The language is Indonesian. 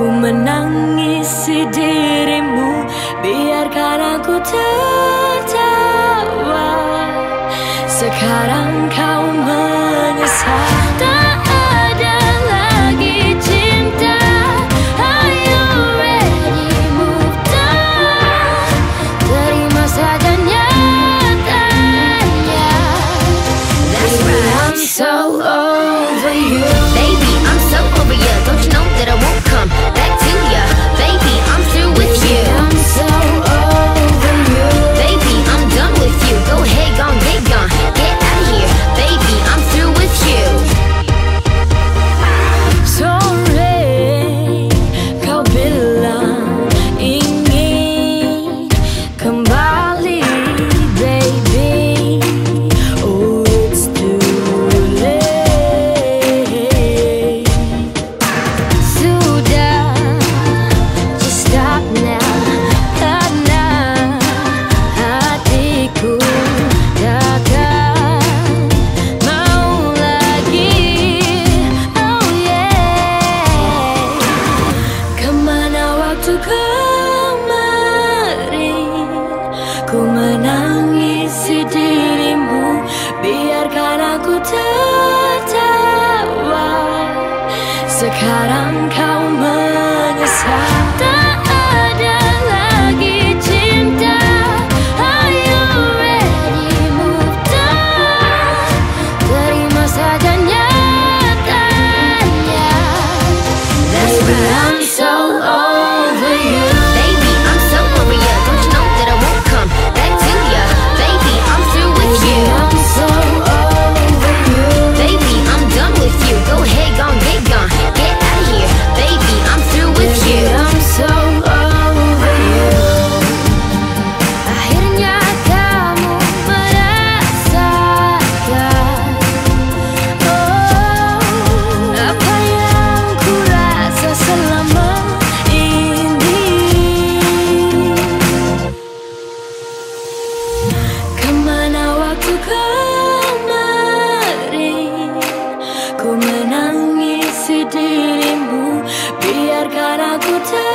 Ku menangisi dirimu Biarkan aku tertawa. Sekarang kau menyesal. menangisi dirimu. Biarkan aku tertawa. Sekarang kau menyesal. kemarin Ku menangis menangisi dirimu. Biarkan aku tahu